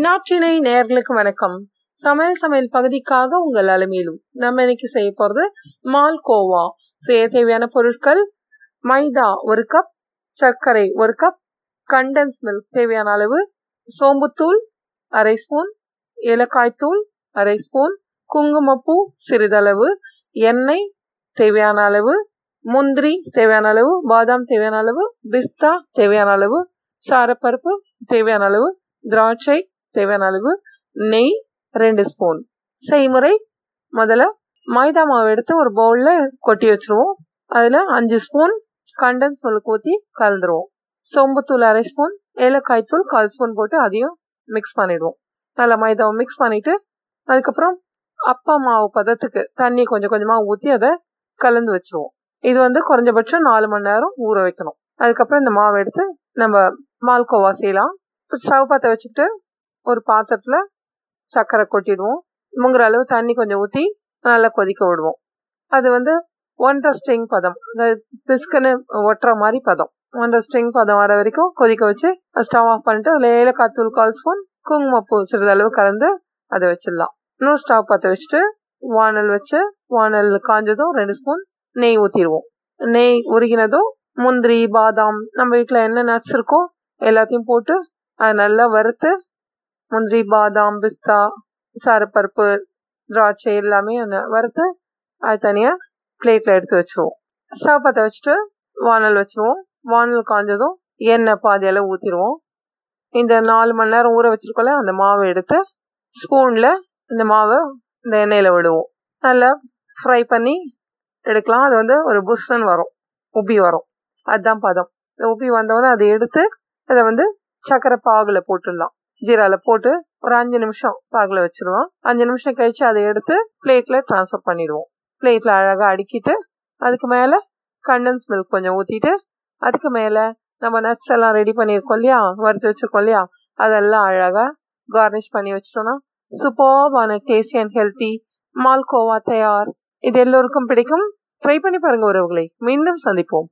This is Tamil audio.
நாற்றினை நேர்களுக்கு வணக்கம். சமையல் சமையல் பகுதிக்காக உங்கள் அலுமையிலும் நம்ம இன்னைக்கு செய்ய போறது மால் கோவா. செய்ய தேவையான பொருட்கள் மைதா ஒரு கப் சர்க்கரை ஒரு கப் கண்டன்ஸ் மில்க் தேவையான அளவு சோம்புத்தூள் அரை ஸ்பூன் ஏலக்காய் தூள் அரை ஸ்பூன் குங்குமப்பூ சிறிதளவு எண்ணெய் தேவையான அளவு முந்திரி தேவையான அளவு பாதாம் தேவையான அளவு பிஸ்தா தேவையான அளவு சாரப்பருப்பு தேவையான அளவு திராட்சை தேவையான அளவு நெய் ரெண்டு ஸ்பூன் செய்முறை முதல்ல மைதா மாவு எடுத்து ஒரு பவுலில் கொட்டி வச்சுருவோம். அதில் அஞ்சு ஸ்பூன் கண்டன்ஸ் மில்க் ஊற்றி கலந்துருவோம். சோம்புத்தூள் அரை ஸ்பூன் ஏலக்காய் தூள் கால் ஸ்பூன் போட்டு அதையும் மிக்ஸ் பண்ணிடுவோம். நல்லா மைதாவை மிக்ஸ் பண்ணிவிட்டு அதுக்கப்புறம் அப்பா மாவு பதத்துக்கு தண்ணி கொஞ்சம் கொஞ்சமாக ஊற்றி அதை கலந்து வச்சுருவோம். இது வந்து குறைஞ்சபட்சம் நாலு மணி நேரம் ஊற வைக்கணும். அதுக்கப்புறம் இந்த மாவு எடுத்து நம்ம மால்கோவா செய்யலாம். ஸ்டவ் பற்ற வச்சுக்கிட்டு ஒரு பாத்திரத்தில் சர்க்கரை கொட்டிடுவோம். முங்குற அளவு தண்ணி கொஞ்சம் ஊற்றி நல்லா கொதிக்க விடுவோம். அது வந்து ஒன்றரை ஸ்ட்ரிங் பதம். பிஸ்கன்னு ஒட்டுற மாதிரி பதம். ஒன்றரை ஸ்ட்ரிங் பதம் வர வரைக்கும் கொதிக்க வச்சு ஸ்டவ் ஆஃப் பண்ணிட்டு அதில் ஏலக்காய் தூள் கால் ஸ்பூன் குங்குமப்பூ சிறிதளவு கலந்து அதை வச்சிடலாம். இன்னும் ஸ்டவ் பற்ற வச்சுட்டு வானல் வச்சு வானல் காஞ்சதும் ரெண்டு ஸ்பூன் நெய் ஊற்றிடுவோம் நெய் உருகினதும் முந்திரி பாதாம் நம்ம வீட்டில் என்ன நட்ஸ் இருக்கோ எல்லாத்தையும் போட்டு அதை நல்லா வறுத்து முந்திரி பாதாம் பிஸ்தா சாரப்பருப்பு திராட்சை எல்லாமே வறுத்து அது தனியாக பிளேட்டில் எடுத்து வச்சுருவோம். ஸ்டவ் பற்ற வச்சுட்டு வானல் வச்சுருவோம். வானல் காஞ்சதும் எண்ணெய் பாதியெல்லாம் ஊற்றிடுவோம் இந்த நாலு மணி நேரம் ஊற வச்சுருக்கோம்ல அந்த மாவை எடுத்து ஸ்பூனில் இந்த மாவை இந்த எண்ணெயில் விடுவோம். நல்லா ஃப்ரை பண்ணி எடுக்கலாம். அது வந்து ஒரு புஷ்ஷன் வரும். உப்பி வரும். அதுதான் பதம். இந்த உப்பி வந்தவொடனே அதை எடுத்து அதை வந்து சக்கரை பாகில் போட்டுடலாம். ஜீராவில் போட்டு ஒரு அஞ்சு நிமிஷம் பாகில் வச்சுருவோம். அஞ்சு நிமிஷம் கழித்து அதை எடுத்து பிளேட்டில் ட்ரான்ஸ்ஃபர் பண்ணிடுவோம். பிளேட்டில் அழகாக அடுக்கிட்டு அதுக்கு மேலே கண்டன்ஸ் மில்க் கொஞ்சம் ஊற்றிட்டு அதுக்கு மேலே நம்ம நட்ஸ் எல்லாம் ரெடி பண்ணியிருக்கோம் இல்லையா? வறுத்து வச்சுருக்கோம் இல்லையா? அதெல்லாம் அழகாக கார்னிஷ் பண்ணி வச்சிட்டோம்னா சூப்பர்பான டேஸ்டி அண்ட் ஹெல்த்தி மால்கோவா தயார். இது எல்லோருக்கும் பிடிக்கும். ட்ரை பண்ணி பாருங்கள் உறவுகளை. மீண்டும் சந்திப்போம்.